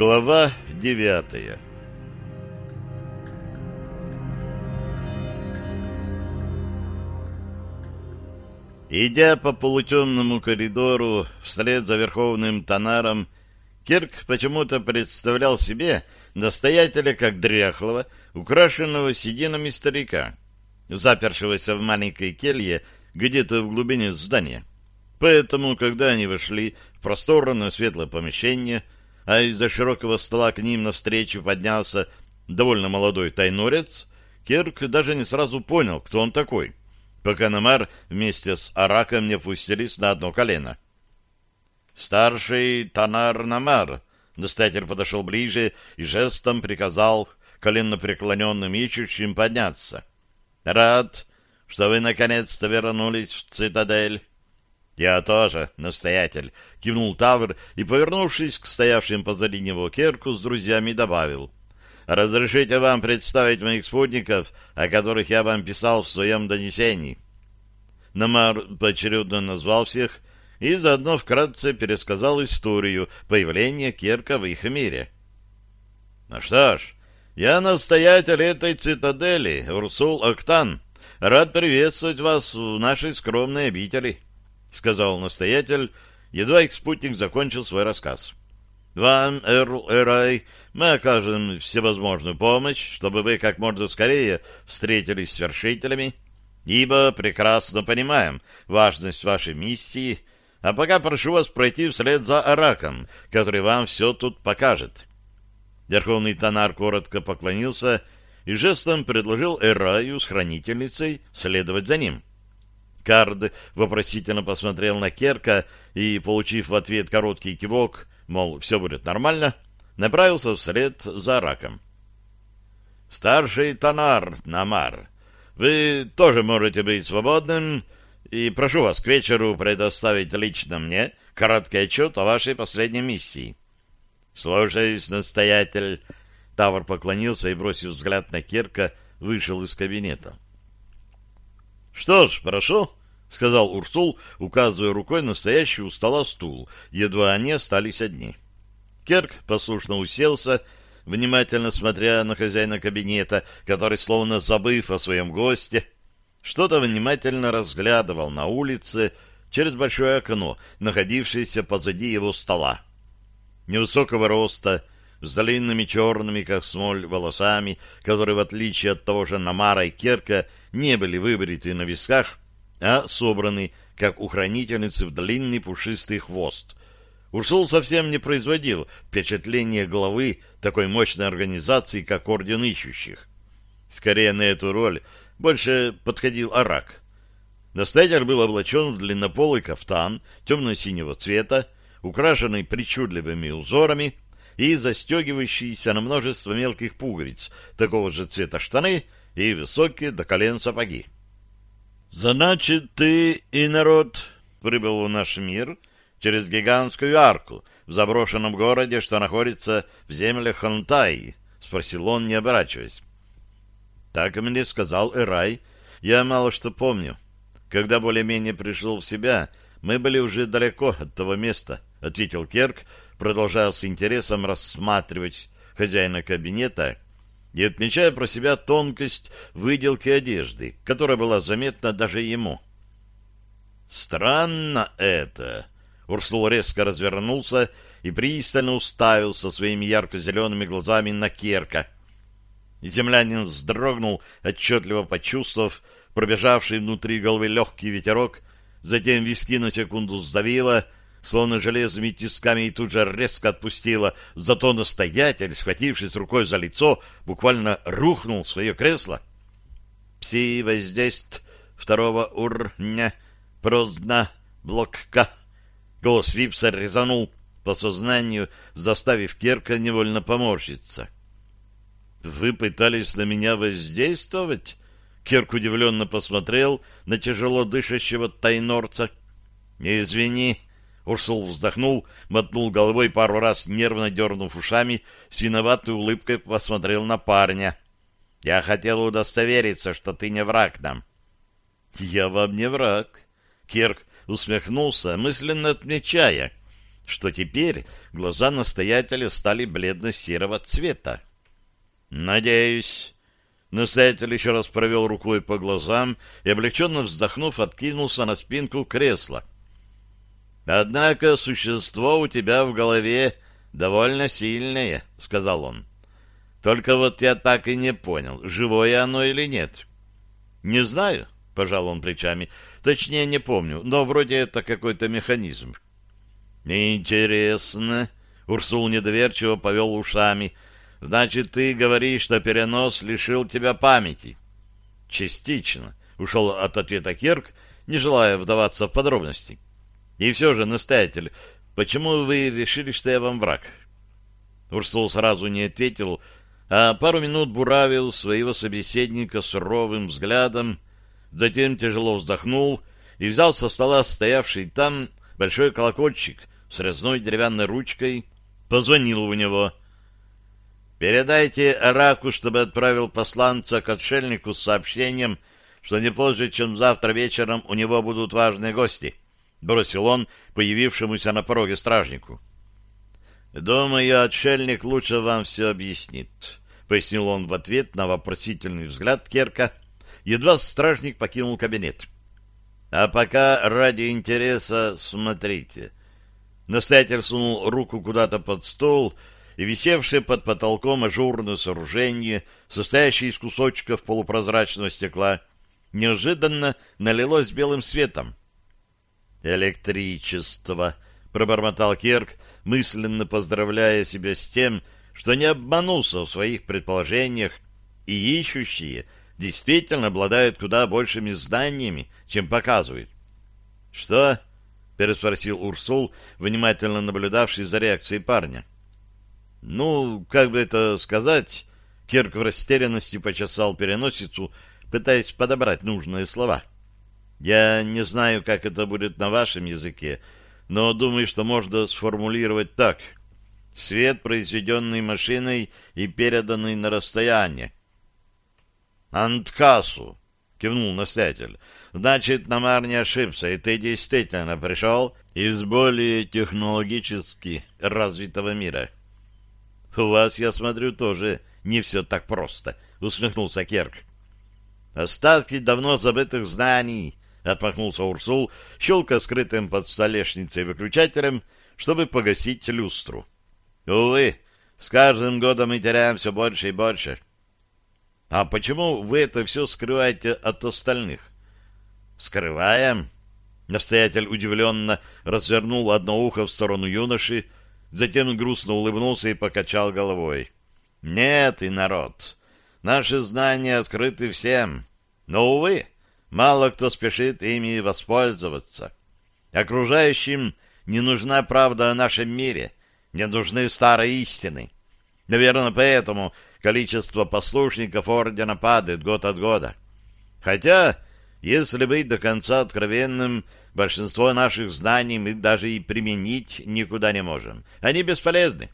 Глава девятая Идя по полутемному коридору вслед за верховным тонаром, Кирк почему-то представлял себе настоятеля как дряхлого, украшенного сединами старика, запершегося в маленькой келье где-то в глубине здания. Поэтому, когда они вошли в просторное светлое помещение, а из-за широкого стола к ним навстречу поднялся довольно молодой тайнорец, Кирк даже не сразу понял, кто он такой, пока Намар вместе с Араком не опустились на одно колено. «Старший Танар Намар», — настоятель подошел ближе и жестом приказал коленно преклоненным ищущим подняться. «Рад, что вы наконец-то вернулись в цитадель». «Я тоже, настоятель», — кивнул Тавр и, повернувшись к стоявшим позади него Керку с друзьями, добавил. «Разрешите вам представить моих спутников, о которых я вам писал в своем донесении». Намар поочередно назвал всех и заодно вкратце пересказал историю появления Керка в их мире. «Ну что ж, я настоятель этой цитадели, Урсул Октан. Рад приветствовать вас в нашей скромной обители». — сказал настоятель, едва их спутник закончил свой рассказ. — Вам, Эрл Эрай, мы окажем всевозможную помощь, чтобы вы как можно скорее встретились с вершителями, ибо прекрасно понимаем важность вашей миссии, а пока прошу вас пройти вслед за Араком, который вам все тут покажет. Верховный Тонар коротко поклонился и жестом предложил Эраю с хранительницей следовать за ним. — Кард вопросительно посмотрел на Керка и, получив в ответ короткий кивок, мол, все будет нормально, направился вслед за раком. «Старший Танар, Намар, вы тоже можете быть свободным, и прошу вас к вечеру предоставить лично мне короткий отчет о вашей последней миссии». «Слушаюсь, настоятель». Тавр поклонился и, бросив взгляд на Керка, вышел из кабинета. — Что ж, прошу, — сказал Урсул, указывая рукой на стоящий у стола стул, едва они остались одни. Керк послушно уселся, внимательно смотря на хозяина кабинета, который, словно забыв о своем госте, что-то внимательно разглядывал на улице через большое окно, находившееся позади его стола. Невысокого роста, с длинными черными, как смоль, волосами, которые, в отличие от того же Намара и Керка, не были выбриты на висках, а собраны, как у хранительницы, в длинный пушистый хвост. Урсул совсем не производил впечатления главы такой мощной организации, как Орден Ищущих. Скорее на эту роль больше подходил Арак. Настоятель был облачен в длиннополый кафтан темно-синего цвета, украшенный причудливыми узорами и застегивающийся на множество мелких пуговиц, такого же цвета штаны — и высокие до колен сапоги. «Значит, ты и народ прибыл в наш мир через гигантскую арку в заброшенном городе, что находится в землях Хантай?» — спросил он, не оборачиваясь. «Так мне сказал Эрай. Я мало что помню. Когда более-менее пришел в себя, мы были уже далеко от того места», — ответил Керк, продолжая с интересом рассматривать хозяина кабинета — и отмечая про себя тонкость выделки одежды, которая была заметна даже ему. «Странно это!» Урсул резко развернулся и пристально уставился своими ярко-зелеными глазами на Керка. Землянин вздрогнул, отчетливо почувствовав пробежавший внутри головы легкий ветерок, затем виски на секунду сдавило — словно железными тисками, и тут же резко отпустила. Зато настоятель, схватившись рукой за лицо, буквально рухнул в свое кресло. «Пси-воздействие второго уровня, проздна, блокка». Голос Випса резанул по сознанию, заставив Керка невольно поморщиться. «Вы пытались на меня воздействовать?» Керк удивленно посмотрел на тяжело дышащего тайнорца. «Извини, Урсул вздохнул, мотнул головой пару раз, нервно дернув ушами, с виноватой улыбкой посмотрел на парня. — Я хотел удостовериться, что ты не враг нам. — Я вам не враг. Кирк усмехнулся, мысленно отмечая, что теперь глаза настоятеля стали бледно-серого цвета. «Надеюсь». Настоятель еще раз провел рукой по глазам и, облегченно вздохнув, откинулся на спинку кресла. «Однако существо у тебя в голове довольно сильное», — сказал он. «Только вот я так и не понял, живое оно или нет». «Не знаю», — пожал он плечами. «Точнее, не помню, но вроде это какой-то механизм». «Интересно», — Урсул недоверчиво повел ушами, — Значит, ты говоришь, что перенос лишил тебя памяти? Частично. Ушел от ответа Керк, не желая вдаваться в подробности. И все же, настоятель, почему вы решили, что я вам враг? Урсул сразу не ответил, а пару минут буравил своего собеседника суровым взглядом, затем тяжело вздохнул и взял со стола стоявший там большой колокольчик с резной деревянной ручкой, позвонил у него — Передайте Араку, чтобы отправил посланца к отшельнику с сообщением, что не позже, чем завтра вечером у него будут важные гости, — бросил он появившемуся на пороге стражнику. — Думаю, отшельник лучше вам все объяснит, — пояснил он в ответ на вопросительный взгляд Керка. Едва стражник покинул кабинет. — А пока ради интереса смотрите. Настоятель сунул руку куда-то под стол и висевшее под потолком ажурное сооружение, состоящее из кусочков полупрозрачного стекла, неожиданно налилось белым светом. «Электричество!» — пробормотал Керк, мысленно поздравляя себя с тем, что не обманулся в своих предположениях, и ищущие действительно обладают куда большими знаниями, чем показывают. «Что?» — переспросил Урсул, внимательно наблюдавший за реакцией парня. Ну, как бы это сказать... Кирк в растерянности почесал переносицу, пытаясь подобрать нужные слова. Я не знаю, как это будет на вашем языке, но думаю, что можно сформулировать так. Свет, произведенный машиной и переданный на расстояние. «Анткасу!» — кивнул настоятель. «Значит, Намар не ошибся, и ты действительно пришел из более технологически развитого мира». — У вас, я смотрю, тоже не все так просто, — усмехнулся Керк. — Остатки давно забытых знаний, — отмахнулся Урсул, щелка скрытым под столешницей выключателем, чтобы погасить люстру. — Увы, с каждым годом мы теряем все больше и больше. — А почему вы это все скрываете от остальных? — Скрываем? Настоятель удивленно развернул одно ухо в сторону юноши, — затем грустно улыбнулся и покачал головой. «Нет, и народ, наши знания открыты всем, но, увы, мало кто спешит ими воспользоваться. Окружающим не нужна правда о нашем мире, не нужны старые истины. Наверное, поэтому количество послушников Ордена падает год от года. Хотя, если быть до конца откровенным, Большинство наших знаний мы даже и применить никуда не можем. Они бесполезны.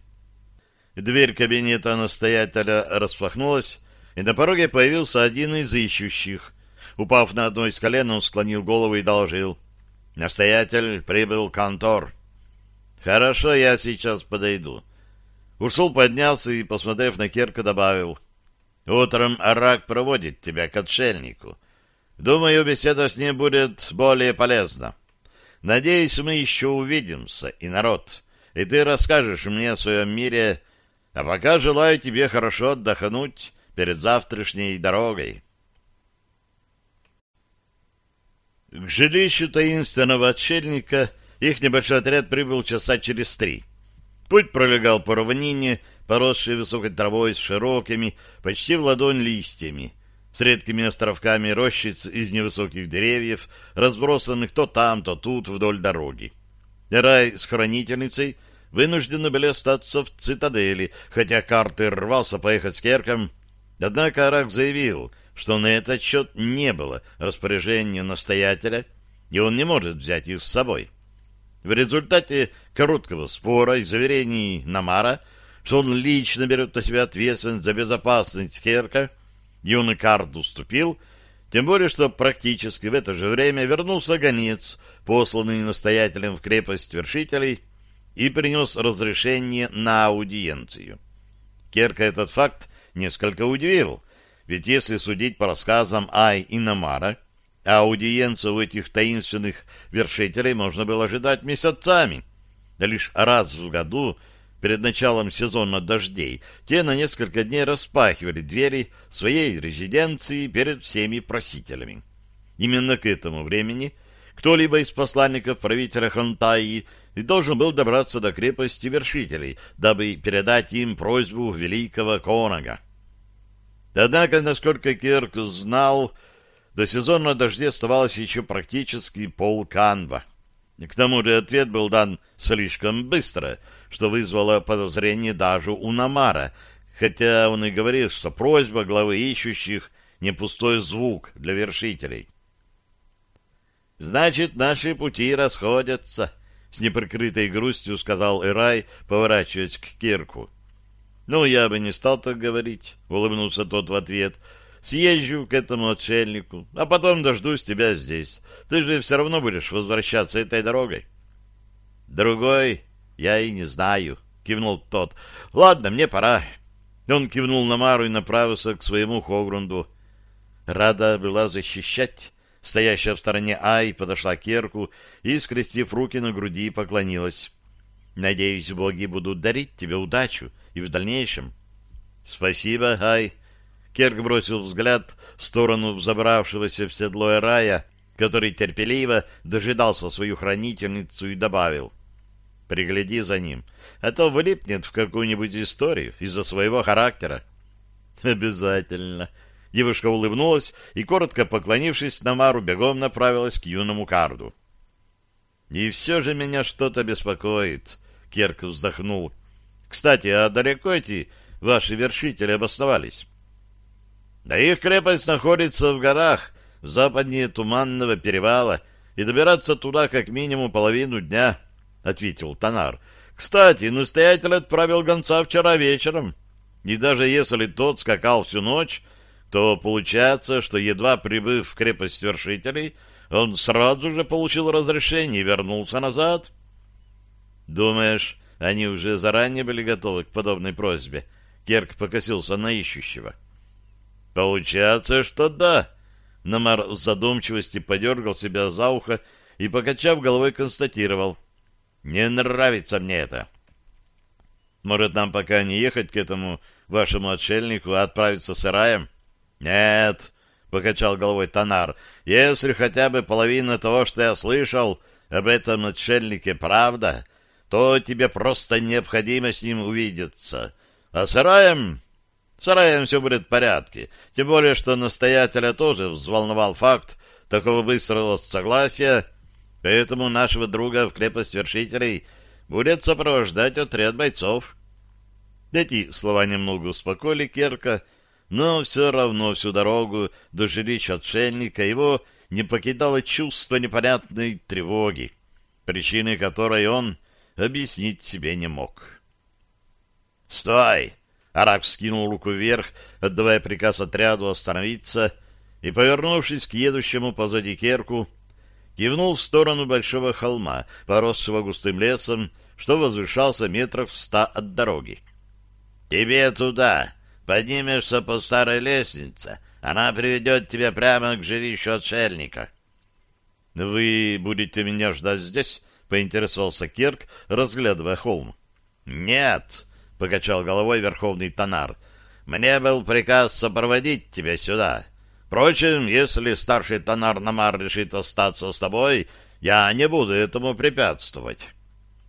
Дверь кабинета настоятеля распахнулась, и на пороге появился один из ищущих. Упав на одно из колен, он склонил голову и доложил. Настоятель прибыл контор. Хорошо, я сейчас подойду. Урсул поднялся и, посмотрев на Керка, добавил. Утром Арак проводит тебя к отшельнику. Думаю, беседа с ним будет более полезна. Надеюсь, мы еще увидимся, и народ, и ты расскажешь мне о своем мире, а пока желаю тебе хорошо отдохнуть перед завтрашней дорогой. К жилищу таинственного отшельника их небольшой отряд прибыл часа через три. Путь пролегал по равнине, поросшей высокой травой с широкими, почти в ладонь листьями, с редкими островками рощиц из невысоких деревьев, разбросанных то там, то тут вдоль дороги. Рай с хранительницей вынуждены были остаться в цитадели, хотя Картер рвался поехать с Керком. Однако Арак заявил, что на этот счет не было распоряжения настоятеля, и он не может взять их с собой. В результате короткого спора и заверений Намара, что он лично берет на себя ответственность за безопасность Керка, Юный Кард уступил, тем более, что практически в это же время вернулся гонец, посланный настоятелем в крепость вершителей, и принес разрешение на аудиенцию. Керка этот факт несколько удивил, ведь если судить по рассказам Ай и Намара, аудиенцию у этих таинственных вершителей можно было ожидать месяцами. Да лишь раз в году, перед началом сезона дождей, те на несколько дней распахивали двери своей резиденции перед всеми просителями. Именно к этому времени кто-либо из посланников правителя Хантаи должен был добраться до крепости вершителей, дабы передать им просьбу великого Конага. Однако, насколько Кирк знал, до сезона дождей оставалось еще практически полканва. К тому же ответ был дан слишком быстро, что вызвало подозрение даже у Намара, хотя он и говорил, что просьба главы ищущих не пустой звук для вершителей. «Значит, наши пути расходятся», — с неприкрытой грустью сказал Эрай, поворачиваясь к Кирку. «Ну, я бы не стал так говорить», — улыбнулся тот в ответ. «Съезжу к этому отшельнику, а потом дождусь тебя здесь. Ты же все равно будешь возвращаться этой дорогой». «Другой я и не знаю», — кивнул тот. «Ладно, мне пора». Он кивнул на Мару и направился к своему Хогрунду. Рада была защищать. Стоящая в стороне Ай подошла к Керку и, скрестив руки на груди, поклонилась. «Надеюсь, боги будут дарить тебе удачу и в дальнейшем. — Спасибо, Ай. Керк бросил взгляд в сторону взобравшегося в седло рая, который терпеливо дожидался свою хранительницу и добавил. — Пригляди за ним, а то влипнет в какую-нибудь историю из-за своего характера. — Обязательно. Девушка улыбнулась и, коротко поклонившись Намару, бегом направилась к юному карду. — И все же меня что-то беспокоит, — Керк вздохнул. — кстати, а далеко эти ваши вершители обосновались? Да их крепость находится в горах, западнее Туманного перевала, и добираться туда как минимум половину дня, — ответил Танар. Кстати, настоятель отправил гонца вчера вечером, и даже если тот скакал всю ночь, то получается, что, едва прибыв в крепость вершителей, он сразу же получил разрешение и вернулся назад. — Думаешь, они уже заранее были готовы к подобной просьбе. Керк покосился на ищущего. «Получается, что да». Намар в задумчивости подергал себя за ухо и, покачав головой, констатировал. «Не нравится мне это». «Может, нам пока не ехать к этому вашему отшельнику, а отправиться с Ираем?» «Нет», — покачал головой Танар, — «если хотя бы половина того, что я слышал об этом отшельнике, правда, то тебе просто необходимо с ним увидеться. А с Раем... С Раем все будет в порядке, тем более, что настоятеля тоже взволновал факт такого быстрого согласия, поэтому нашего друга в крепость вершителей будет сопровождать отряд бойцов. Эти слова немного успокоили Керка, но все равно всю дорогу до жилища отшельника его не покидало чувство непонятной тревоги, причиной которой он объяснить себе не мог. «Стой!» — Арак скинул руку вверх, отдавая приказ отряду остановиться, и, повернувшись к едущему позади Керку, кивнул в сторону большого холма, поросшего густым лесом, что возвышался метров ста от дороги. «Тебе туда! Поднимешься по старой лестнице. Она приведет тебя прямо к жилищу отшельника». «Вы будете меня ждать здесь?» — поинтересовался Кирк, разглядывая холм. «Нет», — покачал головой верховный тонар, — «мне был приказ сопроводить тебя сюда. Впрочем, если старший тонар Намар решит остаться с тобой, я не буду этому препятствовать».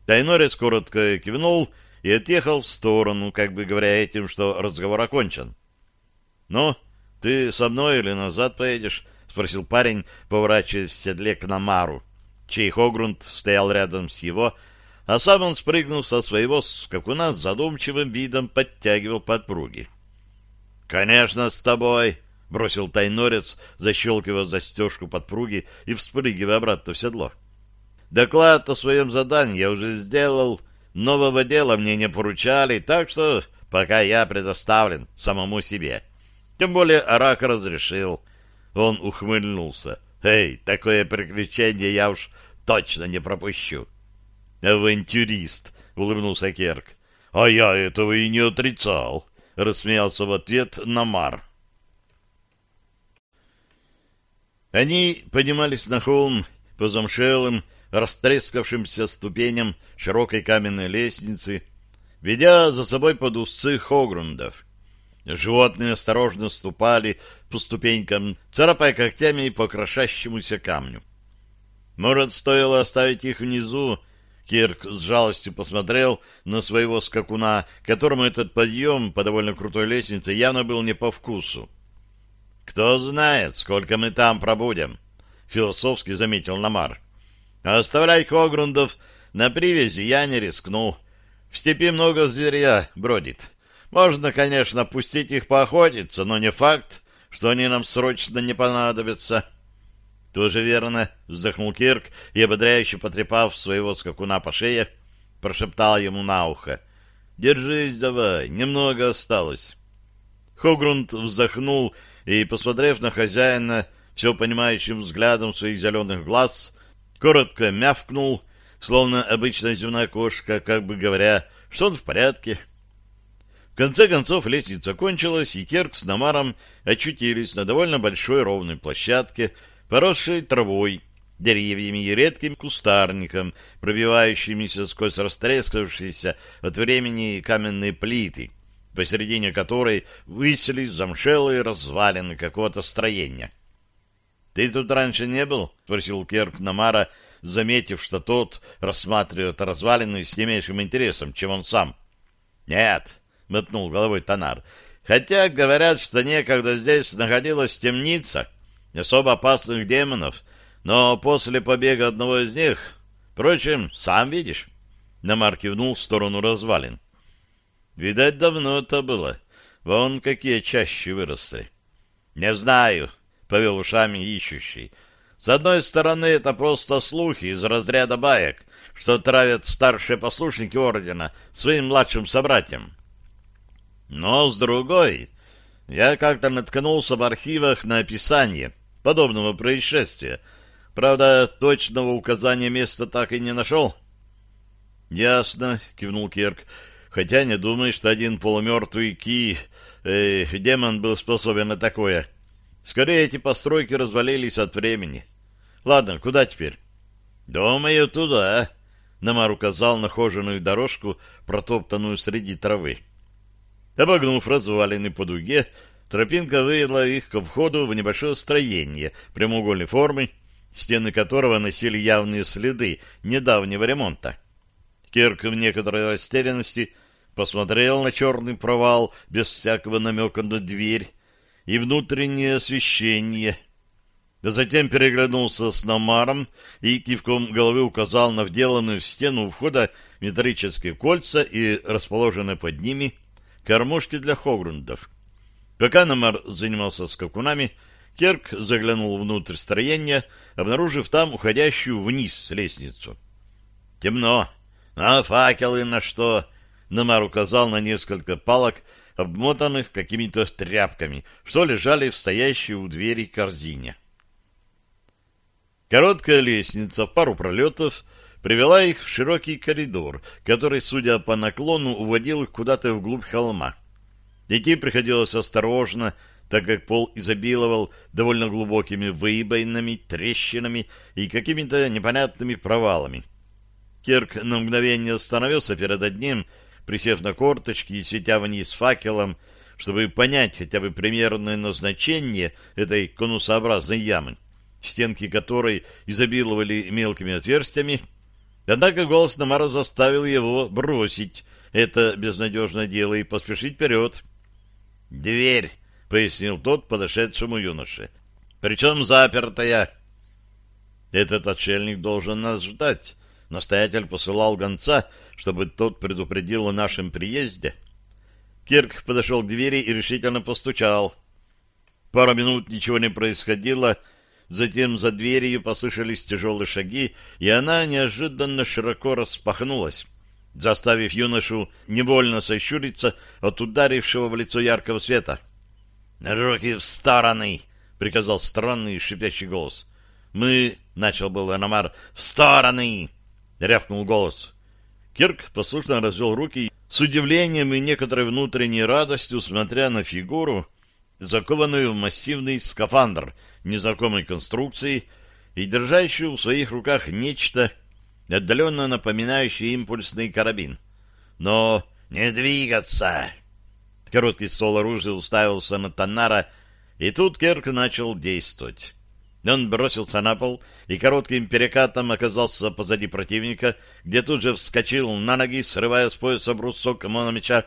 Тайнорец коротко кивнул и отъехал в сторону, как бы говоря этим, что разговор окончен. «Ну, ты со мной или назад поедешь?» — спросил парень, поворачиваясь в седле к Намару чей Хогрунд стоял рядом с его, а сам он, спрыгнул со своего скакуна, с задумчивым видом подтягивал подпруги. — Конечно, с тобой! — бросил тайнорец, защелкивая застежку подпруги и вспрыгивая обратно в седло. — Доклад о своем задании я уже сделал, нового дела мне не поручали, так что пока я предоставлен самому себе. Тем более Арак разрешил. Он ухмыльнулся. Эй, такое приключение я уж точно не пропущу. Авантюрист, улыбнулся Керк. А я этого и не отрицал, рассмеялся в ответ Намар. Они поднимались на холм по замшелым, растрескавшимся ступеням широкой каменной лестницы, ведя за собой под узцы хогрундов. Животные осторожно ступали по ступенькам, царапая когтями по крошащемуся камню. Может, стоило оставить их внизу? Кирк с жалостью посмотрел на своего скакуна, которому этот подъем по довольно крутой лестнице явно был не по вкусу. «Кто знает, сколько мы там пробудем», — философски заметил Намар. «А оставлять Хогрундов на привязи я не рискну. В степи много зверя бродит. Можно, конечно, пустить их поохотиться, но не факт, что они нам срочно не понадобятся. — Тоже верно, — вздохнул Кирк и, ободряюще потрепав своего скакуна по шее, прошептал ему на ухо. — Держись давай, немного осталось. Хогрунд вздохнул и, посмотрев на хозяина, все понимающим взглядом своих зеленых глаз, коротко мявкнул, словно обычная земная кошка, как бы говоря, что он в порядке, — конце концов лестница кончилась, и Керк с Намаром очутились на довольно большой ровной площадке, поросшей травой, деревьями и редким кустарником, пробивающимися сквозь растрескавшиеся от времени каменные плиты, посередине которой высились замшелые развалины какого-то строения. — Ты тут раньше не был? — спросил Керк Намара, заметив, что тот рассматривает развалины с не меньшим интересом, чем он сам. — Нет, — мотнул головой Тонар. «Хотя говорят, что некогда здесь находилась темница особо опасных демонов, но после побега одного из них... Впрочем, сам видишь». Намар кивнул в сторону развалин. «Видать, давно это было. Вон какие чаще выросли». «Не знаю», — повел ушами ищущий. «С одной стороны, это просто слухи из разряда баек, что травят старшие послушники ордена своим младшим собратьям. Но с другой, я как-то наткнулся в архивах на описание подобного происшествия. Правда, точного указания места так и не нашел. — Ясно, — кивнул Кирк, — хотя не думаю, что один полумертвый ки... Э, демон был способен на такое. Скорее, эти постройки развалились от времени. Ладно, куда теперь? — Думаю, туда. Намар указал на хоженую дорожку, протоптанную среди травы. Обогнув развалины по дуге, тропинка вывела их ко входу в небольшое строение прямоугольной формы, стены которого носили явные следы недавнего ремонта. Кирк в некоторой растерянности посмотрел на черный провал без всякого намека на дверь и внутреннее освещение. Да затем переглянулся с Намаром и кивком головы указал на вделанную в стену у входа металлические кольца и расположенные под ними кормушки для хогрундов. Пока Намар занимался скакунами, Керк заглянул внутрь строения, обнаружив там уходящую вниз лестницу. «Темно. А факелы на что?» Намар указал на несколько палок, обмотанных какими-то тряпками, что лежали в стоящей у двери корзине. Короткая лестница в пару пролетов привела их в широкий коридор, который, судя по наклону, уводил их куда-то вглубь холма. Идти приходилось осторожно, так как пол изобиловал довольно глубокими выбоинами, трещинами и какими-то непонятными провалами. Кирк на мгновение остановился перед одним, присев на корточки и светя вниз факелом, чтобы понять хотя бы примерное назначение этой конусообразной ямы, стенки которой изобиловали мелкими отверстиями, Однако голос Намара заставил его бросить это безнадежное дело и поспешить вперед. «Дверь!» — пояснил тот подошедшему юноше. «Причем запертая». «Этот отшельник должен нас ждать». Настоятель посылал гонца, чтобы тот предупредил о нашем приезде. Кирк подошел к двери и решительно постучал. Пару минут ничего не происходило, — Затем за дверью послышались тяжелые шаги, и она неожиданно широко распахнулась, заставив юношу невольно сощуриться от ударившего в лицо яркого света. «Руки в стороны!» — приказал странный шипящий голос. «Мы...» — начал был Аномар. «В стороны!» — рявкнул голос. Кирк послушно развел руки с удивлением и некоторой внутренней радостью, смотря на фигуру, закованную в массивный скафандр незнакомой конструкции и держащую в своих руках нечто, отдаленно напоминающее импульсный карабин. Но не двигаться! Короткий ствол оружия уставился на Танара, и тут Керк начал действовать. Он бросился на пол и коротким перекатом оказался позади противника, где тут же вскочил на ноги, срывая с пояса брусок мономеча.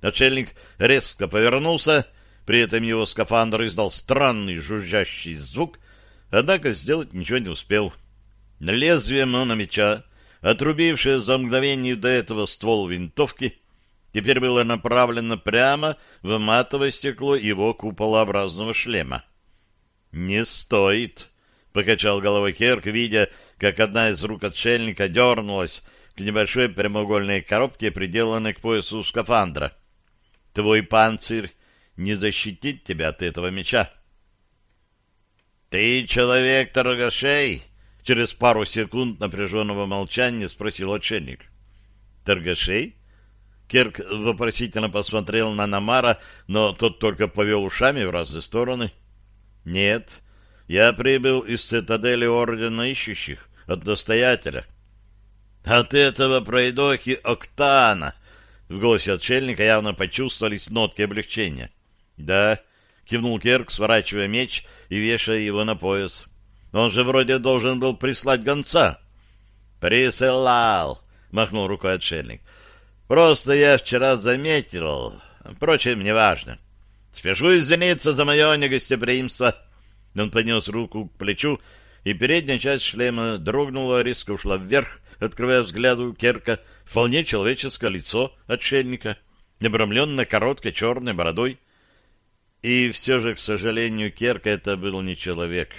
Отшельник резко повернулся, при этом его скафандр издал странный жужжащий звук, однако сделать ничего не успел. Лезвие мономеча, отрубившее за мгновение до этого ствол винтовки, теперь было направлено прямо в матовое стекло его куполообразного шлема. «Не стоит», — покачал головой Керк, видя, как одна из рук отшельника дернулась к небольшой прямоугольной коробке, приделанной к поясу скафандра. «Твой панцирь не защитит тебя от этого меча». «Ты человек торгашей?» — через пару секунд напряженного молчания спросил отшельник. «Торгашей?» Керк вопросительно посмотрел на Намара, но тот только повел ушами в разные стороны. Нет, я прибыл из цитадели Ордена Ищущих, от Достоятеля. От этого пройдохи Октана! В голосе отшельника явно почувствовались нотки облегчения. Да, кивнул Керк, сворачивая меч и вешая его на пояс. Он же вроде должен был прислать гонца. Присылал, махнул рукой отшельник. Просто я вчера заметил. Впрочем, неважно. Спешу извиниться за мое негостеприимство. Он поднес руку к плечу, и передняя часть шлема дрогнула, резко ушла вверх, открывая взгляду Керка вполне человеческое лицо отшельника, обрамленное короткой черной бородой. И все же, к сожалению, Керка это был не человек.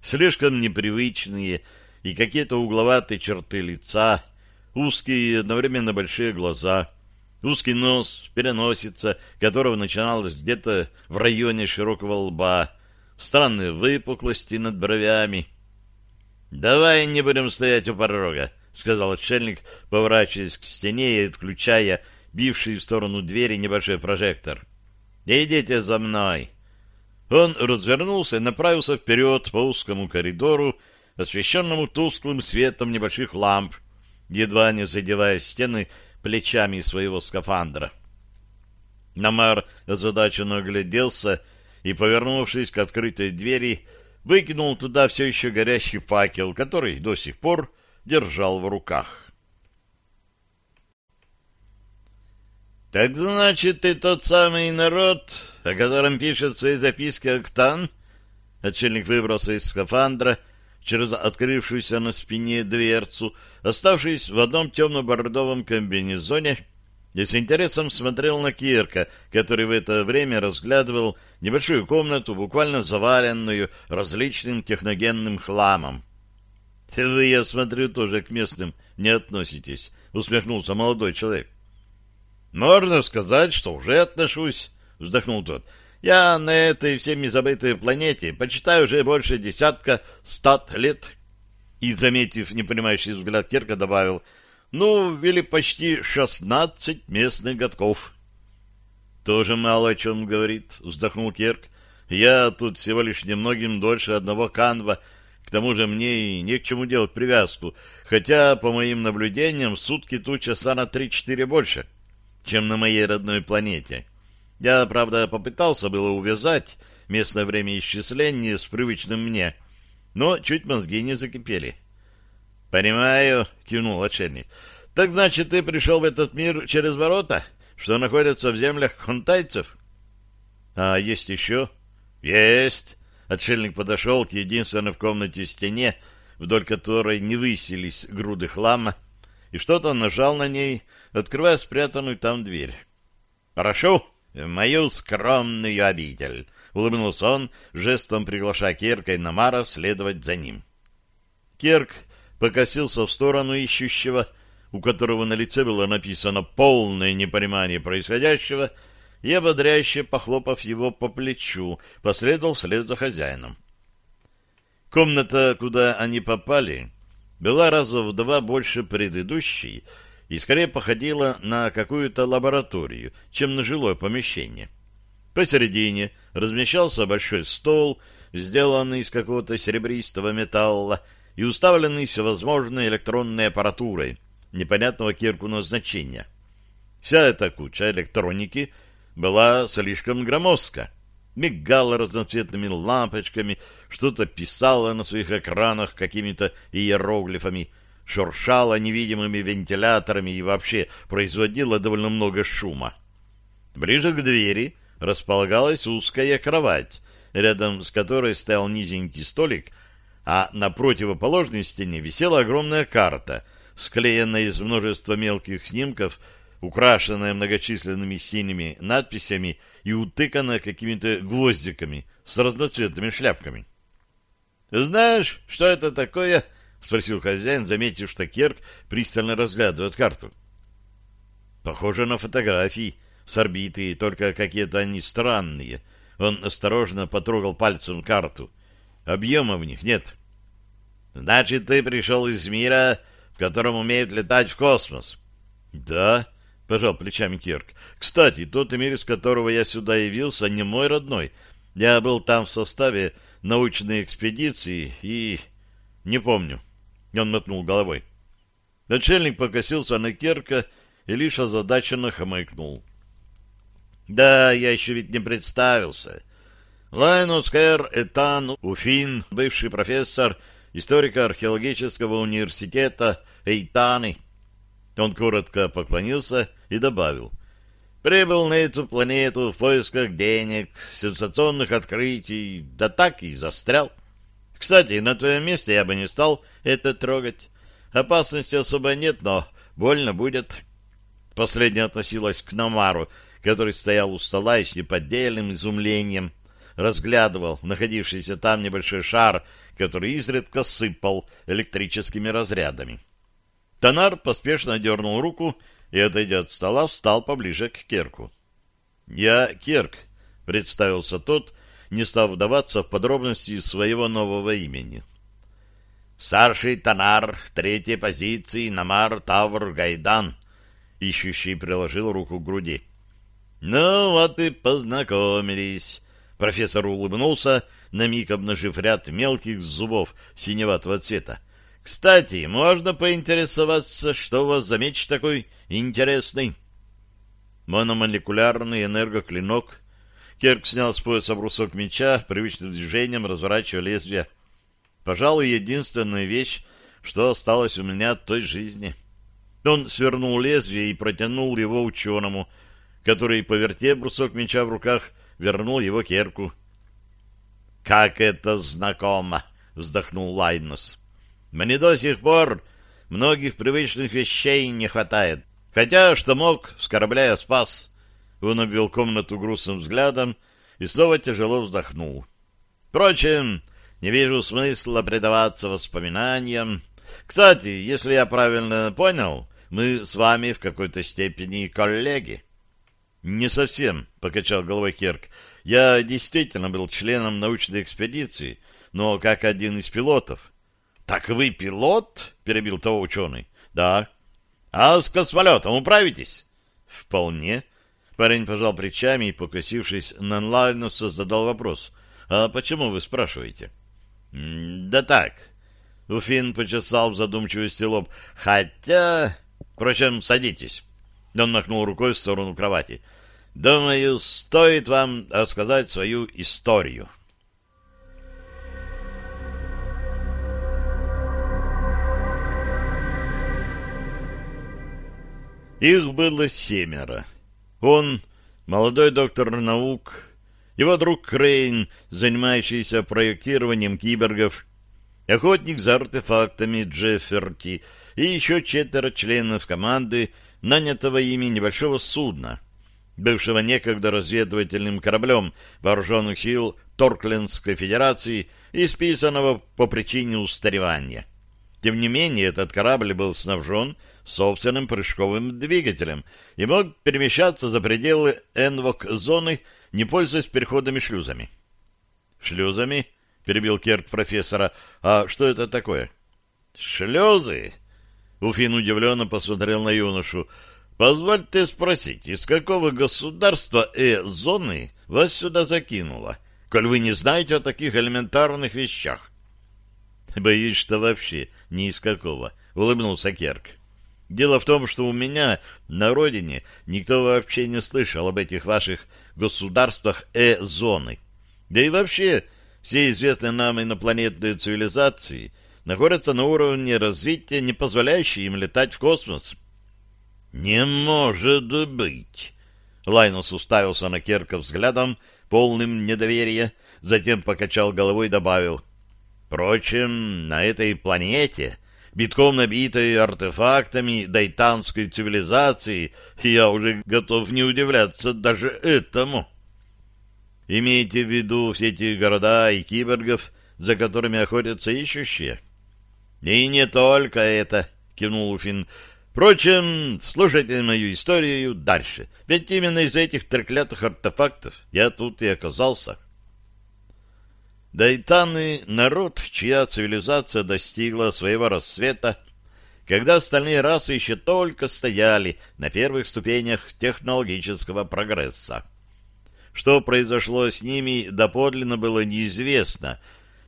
Слишком непривычные и какие-то угловатые черты лица, узкие и одновременно большие глаза — Узкий нос, переносица, которого начиналась где-то в районе широкого лба, странные выпуклости над бровями. — Давай не будем стоять у порога, — сказал отшельник, поворачиваясь к стене и отключая бивший в сторону двери небольшой прожектор. — Идите за мной. Он развернулся и направился вперед по узкому коридору, освещенному тусклым светом небольших ламп, едва не задевая стены плечами своего скафандра. Намар озадаченно огляделся и, повернувшись к открытой двери, выкинул туда все еще горящий факел, который до сих пор держал в руках. «Так значит, ты тот самый народ, о котором пишет в своей записке Октан?» Отшельник выбрался из скафандра через открывшуюся на спине дверцу, оставшись в одном темно-бордовом комбинезоне, и с интересом смотрел на Кирка, который в это время разглядывал небольшую комнату, буквально заваленную различным техногенным хламом. — Вы, я смотрю, тоже к местным не относитесь, — усмехнулся молодой человек. — Можно сказать, что уже отношусь, — вздохнул тот. — Я на этой всеми забытой планете почитаю уже больше десятка стат лет и, заметив непонимающий взгляд Керка, добавил, «Ну, или почти шестнадцать местных годков». «Тоже мало о чем говорит», — вздохнул Керк. «Я тут всего лишь немногим дольше одного канва, к тому же мне и не к чему делать привязку, хотя, по моим наблюдениям, сутки тут часа на три-четыре больше, чем на моей родной планете. Я, правда, попытался было увязать местное время исчисления с привычным мне — но чуть мозги не закипели. — Понимаю, — кивнул отшельник. — Так значит, ты пришел в этот мир через ворота, что находятся в землях хунтайцев? — А есть еще? — Есть. Отшельник подошел к единственной в комнате стене, вдоль которой не высились груды хлама, и что-то нажал на ней, открывая спрятанную там дверь. — Прошу в мою скромную обитель. — улыбнулся он, жестом приглашая Керка и Намара следовать за ним. Керк покосился в сторону ищущего, у которого на лице было написано полное непонимание происходящего, и, ободряюще похлопав его по плечу, последовал вслед за хозяином. Комната, куда они попали, была раза в два больше предыдущей, и скорее походила на какую-то лабораторию, чем на жилое помещение. Посередине размещался большой стол, сделанный из какого-то серебристого металла и уставленный всевозможной электронной аппаратурой непонятного кирку назначения. Вся эта куча электроники была слишком громоздка. Мигала разноцветными лампочками, что-то писала на своих экранах какими-то иероглифами, шуршала невидимыми вентиляторами и вообще производила довольно много шума. Ближе к двери располагалась узкая кровать, рядом с которой стоял низенький столик, а на противоположной стене висела огромная карта, склеенная из множества мелких снимков, украшенная многочисленными синими надписями и утыканная какими-то гвоздиками с разноцветными шляпками. «Знаешь, что это такое?» — спросил хозяин, заметив, что Керк пристально разглядывает карту. «Похоже на фотографии с орбиты, только какие-то они странные». Он осторожно потрогал пальцем карту. Объема в них нет. «Значит, ты пришел из мира, в котором умеют летать в космос?» «Да», — пожал плечами Кирк. «Кстати, тот мир, из которого я сюда явился, не мой родной. Я был там в составе научной экспедиции и... не помню». Он мотнул головой. Начальник покосился на Керка и лишь озадаченно хмыкнул. «Да, я еще ведь не представился. Лайнус Кэр Этан Уфин, бывший профессор историко-археологического университета Эйтаны». Он коротко поклонился и добавил. «Прибыл на эту планету в поисках денег, сенсационных открытий, да так и застрял. Кстати, на твоем месте я бы не стал это трогать. Опасности особо нет, но больно будет. Последняя относилась к Намару, который стоял у стола и с неподдельным изумлением разглядывал находившийся там небольшой шар, который изредка сыпал электрическими разрядами. Тонар поспешно дернул руку и, отойдя от стола, встал поближе к Керку. — Я Керк, — представился тот, не став вдаваться в подробности своего нового имени. «Старший Танар, третьей позиции, Намар Тавр Гайдан», ищущий приложил руку к груди. «Ну, вот и познакомились». Профессор улыбнулся, на миг обнажив ряд мелких зубов синеватого цвета. «Кстати, можно поинтересоваться, что у вас за меч такой интересный?» Мономолекулярный энергоклинок Керк снял с пояса брусок меча, привычным движением разворачивая лезвие. Пожалуй, единственная вещь, что осталось у меня от той жизни. Он свернул лезвие и протянул его ученому, который, повертев брусок меча в руках, вернул его Керку. «Как это знакомо!» — вздохнул Лайнус. «Мне до сих пор многих привычных вещей не хватает. Хотя, что мог, с корабля я спас. Он обвел комнату грустным взглядом и снова тяжело вздохнул. Впрочем, не вижу смысла предаваться воспоминаниям. Кстати, если я правильно понял, мы с вами в какой-то степени коллеги. Не совсем, покачал головой Керк. Я действительно был членом научной экспедиции, но как один из пилотов. Так вы пилот? перебил того ученый. Да. А с космолетом управитесь? Вполне. Парень пожал плечами и, покосившись на Лайнуса, задал вопрос. «А почему вы спрашиваете?» «Да так». Уфин почесал в задумчивости лоб. «Хотя...» «Впрочем, садитесь». Он махнул рукой в сторону кровати. «Думаю, стоит вам рассказать свою историю». Их было семеро. Он, молодой доктор наук, его друг Крейн, занимающийся проектированием киборгов, охотник за артефактами Джефферти и еще четверо членов команды, нанятого ими небольшого судна, бывшего некогда разведывательным кораблем вооруженных сил Торклендской Федерации и списанного по причине устаревания. Тем не менее, этот корабль был снабжен собственным прыжковым двигателем и мог перемещаться за пределы энвок-зоны, не пользуясь переходами-шлюзами. «Шлюзами?» — перебил Керк профессора. «А что это такое?» «Шлюзы!» Уфин удивленно посмотрел на юношу. Позвольте спросить, из какого государства Э-зоны вас сюда закинуло, коль вы не знаете о таких элементарных вещах? Боюсь, что вообще ни из какого, улыбнулся Керк. Дело в том, что у меня на родине никто вообще не слышал об этих ваших государствах Э-зоны. Да и вообще все известные нам инопланетные цивилизации находятся на уровне развития, не позволяющий им летать в космос. «Не может быть!» Лайнус уставился на Керка взглядом, полным недоверия, затем покачал головой и добавил. «Впрочем, на этой планете, битком набитой артефактами дайтанской цивилизации, я уже готов не удивляться даже этому». «Имейте в виду все эти города и киборгов, за которыми охотятся ищущие?» «И не только это», — кивнул Уфин, Впрочем, слушайте мою историю дальше, ведь именно из этих треклятых артефактов я тут и оказался. Дайтаны — народ, чья цивилизация достигла своего рассвета, когда остальные расы еще только стояли на первых ступенях технологического прогресса. Что произошло с ними, доподлинно было неизвестно,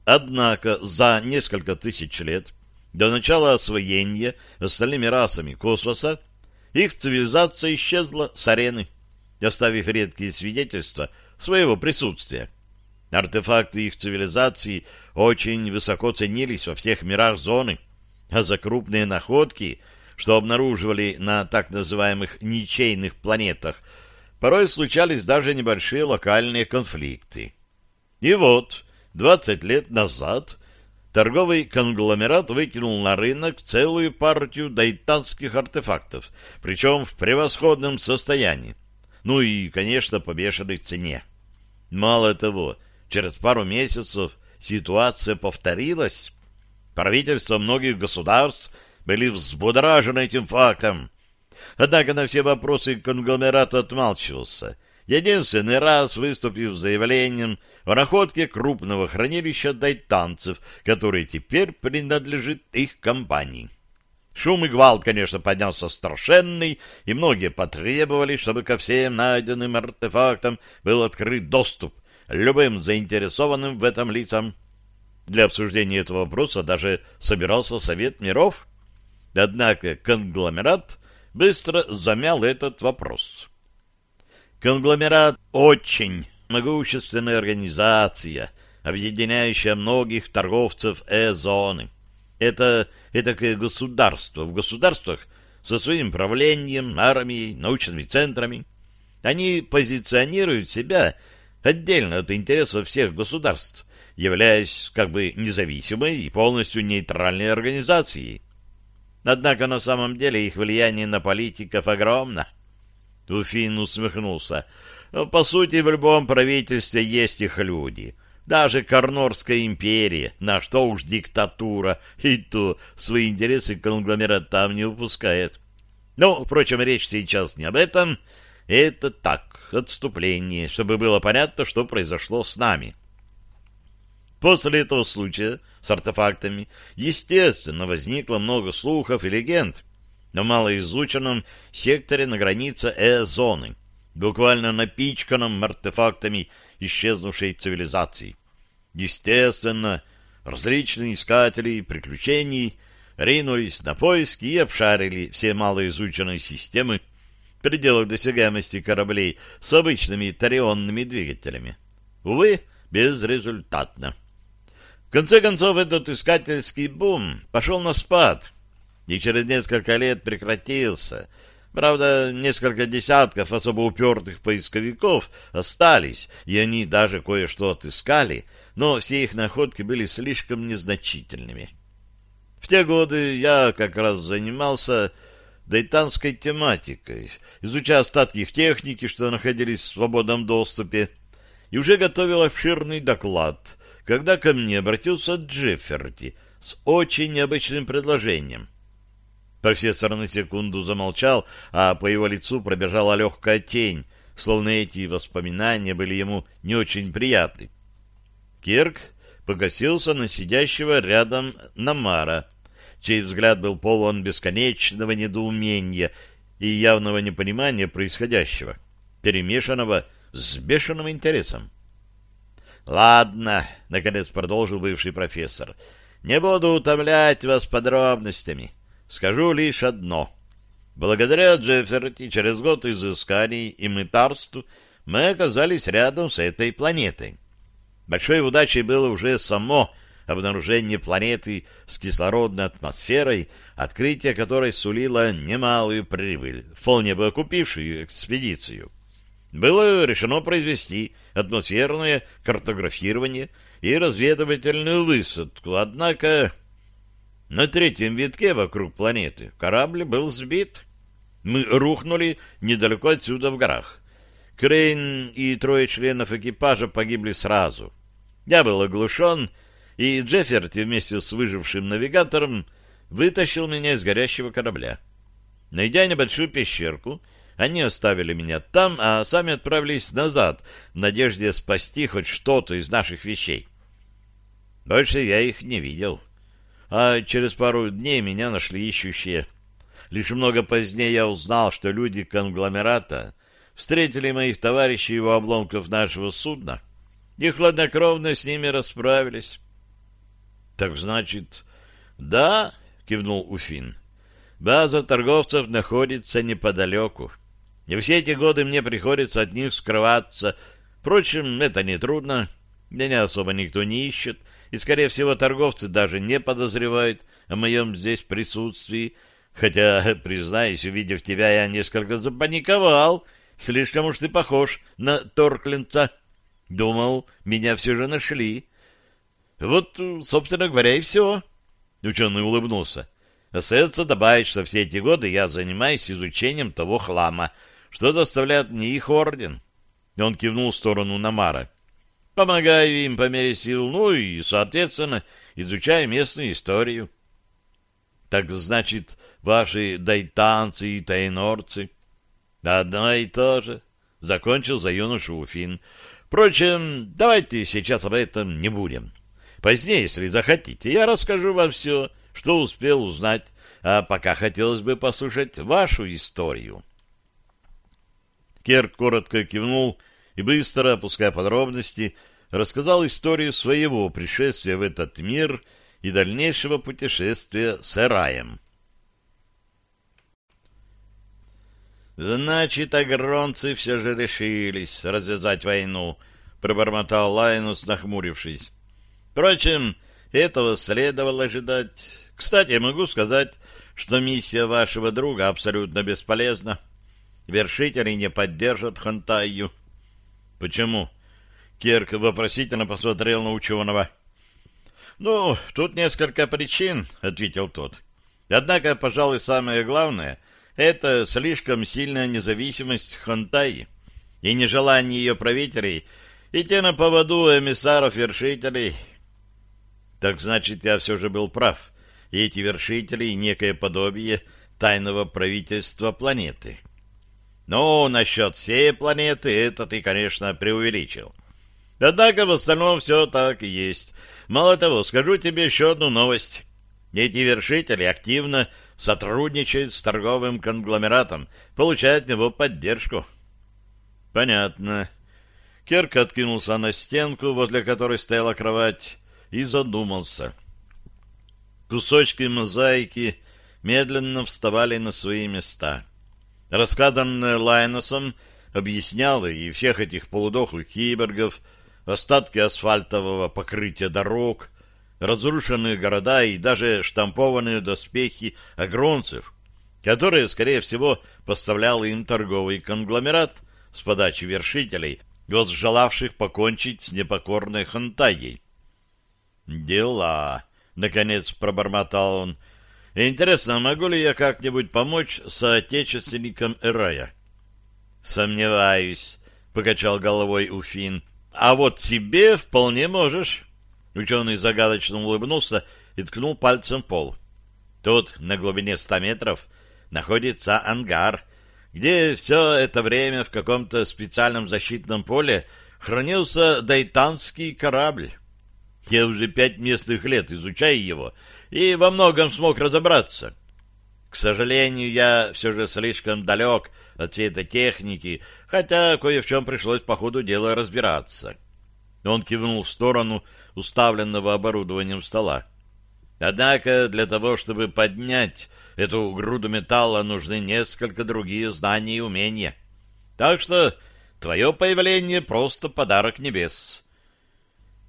однако за несколько тысяч лет до начала освоения остальными расами космоса их цивилизация исчезла с арены, оставив редкие свидетельства своего присутствия. Артефакты их цивилизации очень высоко ценились во всех мирах зоны, а за крупные находки, что обнаруживали на так называемых ничейных планетах, порой случались даже небольшие локальные конфликты. И вот, 20 лет назад торговый конгломерат выкинул на рынок целую партию дайтанских артефактов, причем в превосходном состоянии. Ну и, конечно, по бешеной цене. Мало того, через пару месяцев ситуация повторилась. Правительства многих государств были взбудоражены этим фактом. Однако на все вопросы конгломерат отмалчивался — единственный раз выступив с заявлением о находке крупного хранилища дайтанцев, который теперь принадлежит их компании. Шум и гвалт, конечно, поднялся страшенный, и многие потребовали, чтобы ко всем найденным артефактам был открыт доступ любым заинтересованным в этом лицам. Для обсуждения этого вопроса даже собирался Совет миров. Однако конгломерат быстро замял этот вопрос. Конгломерат очень могущественная организация, объединяющая многих торговцев Э-зоны. Это этакое государство в государствах со своим правлением, армией, научными центрами. Они позиционируют себя отдельно от интересов всех государств, являясь как бы независимой и полностью нейтральной организацией. Однако на самом деле их влияние на политиков огромно. Уфин усмехнулся. По сути, в любом правительстве есть их люди. Даже Корнорская империя, на что уж диктатура, и то свои интересы конгломерат там не упускает. Но, впрочем, речь сейчас не об этом. Это так, отступление, чтобы было понятно, что произошло с нами. После этого случая с артефактами, естественно, возникло много слухов и легенд на малоизученном секторе на границе Э-зоны, буквально напичканном артефактами исчезнувшей цивилизации. Естественно, различные искатели приключений ринулись на поиски и обшарили все малоизученные системы пределах досягаемости кораблей с обычными тарионными двигателями. Увы, безрезультатно. В конце концов, этот искательский бум пошел на спад — и через несколько лет прекратился. Правда, несколько десятков особо упертых поисковиков остались, и они даже кое-что отыскали, но все их находки были слишком незначительными. В те годы я как раз занимался дайтанской тематикой, изучая остатки их техники, что находились в свободном доступе, и уже готовил обширный доклад, когда ко мне обратился Джефферти с очень необычным предложением — Профессор на секунду замолчал, а по его лицу пробежала легкая тень, словно эти воспоминания были ему не очень приятны. Кирк погасился на сидящего рядом Намара. Чей взгляд был полон бесконечного недоумения и явного непонимания происходящего, перемешанного с бешеным интересом. «Ладно», — наконец продолжил бывший профессор, — «не буду утомлять вас подробностями. Скажу лишь одно. Благодаря Джефферти через год изысканий и мытарств мы оказались рядом с этой планетой. Большой удачей было уже само обнаружение планеты с кислородной атмосферой, открытие которой сулило немалую прибыль, вполне бы окупившую экспедицию. Было решено произвести атмосферное картографирование и разведывательную высадку, однако на третьем витке вокруг планеты корабль был сбит. Мы рухнули недалеко отсюда в горах. Крейн и трое членов экипажа погибли сразу. Я был оглушен, и Джефферти вместе с выжившим навигатором вытащил меня из горящего корабля. Найдя небольшую пещерку, они оставили меня там, а сами отправились назад в надежде спасти хоть что-то из наших вещей. Больше я их не видел. А через пару дней меня нашли ищущие. Лишь много позднее я узнал, что люди конгломерата встретили моих товарищей у обломков нашего судна и хладнокровно с ними расправились. — Так значит, да, — кивнул Уфин, — база торговцев находится неподалеку. И все эти годы мне приходится от них скрываться. Впрочем, это нетрудно. Меня особо никто не ищет, и, скорее всего, торговцы даже не подозревают о моем здесь присутствии, хотя, признаюсь, увидев тебя, я несколько запаниковал, слишком уж ты похож на Торклинца. Думал, меня все же нашли. Вот, собственно говоря, и все. Ученый улыбнулся. Остается добавить, что все эти годы я занимаюсь изучением того хлама, что доставляет мне их орден. Он кивнул в сторону Намара. Помогаю им по мере сил, ну и, соответственно, изучаю местную историю. Так значит, ваши дайтанцы и тайнорцы? Одно и то же. Закончил за юношу Уфин. Впрочем, давайте сейчас об этом не будем. Позднее, если захотите, я расскажу вам все, что успел узнать, а пока хотелось бы послушать вашу историю. Керк коротко кивнул и, быстро опуская подробности, рассказал историю своего пришествия в этот мир и дальнейшего путешествия с Эраем. «Значит, агронцы все же решились развязать войну», — пробормотал Лайнус, нахмурившись. «Впрочем, этого следовало ожидать. Кстати, могу сказать, что миссия вашего друга абсолютно бесполезна. Вершители не поддержат Хантайю». «Почему?» Кирк вопросительно посмотрел на ученого. «Ну, тут несколько причин», — ответил тот. «Однако, пожалуй, самое главное — это слишком сильная независимость Хантаи и нежелание ее правителей идти на поводу эмиссаров-вершителей». «Так значит, я все же был прав, и эти вершители — некое подобие тайного правительства планеты». «Ну, насчет всей планеты это ты, конечно, преувеличил». Однако в остальном все так и есть. Мало того, скажу тебе еще одну новость. Эти вершители активно сотрудничают с торговым конгломератом, получают от него поддержку. Понятно. Керк откинулся на стенку, возле которой стояла кровать, и задумался. Кусочки мозаики медленно вставали на свои места. Рассказанное Лайносом объясняло и всех этих полудохлых киборгов, остатки асфальтового покрытия дорог, разрушенные города и даже штампованные доспехи агронцев, которые, скорее всего, поставлял им торговый конгломерат с подачи вершителей, возжелавших покончить с непокорной Хантайей. «Дела!» — наконец пробормотал он. «Интересно, могу ли я как-нибудь помочь соотечественникам Эрая?» «Сомневаюсь», — покачал головой Уфин. А вот тебе вполне можешь. Ученый загадочно улыбнулся и ткнул пальцем в пол. Тут, на глубине ста метров, находится ангар, где все это время в каком-то специальном защитном поле хранился дайтанский корабль. Я уже пять местных лет изучаю его, и во многом смог разобраться. К сожалению, я все же слишком далек от всей этой техники, хотя кое в чем пришлось по ходу дела разбираться. Он кивнул в сторону уставленного оборудованием стола. Однако для того, чтобы поднять эту груду металла, нужны несколько другие знания и умения. Так что твое появление — просто подарок небес.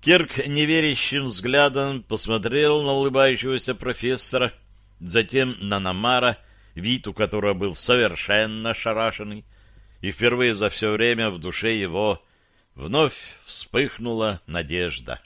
Кирк неверящим взглядом посмотрел на улыбающегося профессора, затем на Намара, вид у которого был совершенно шарашенный, и впервые за все время в душе его вновь вспыхнула надежда.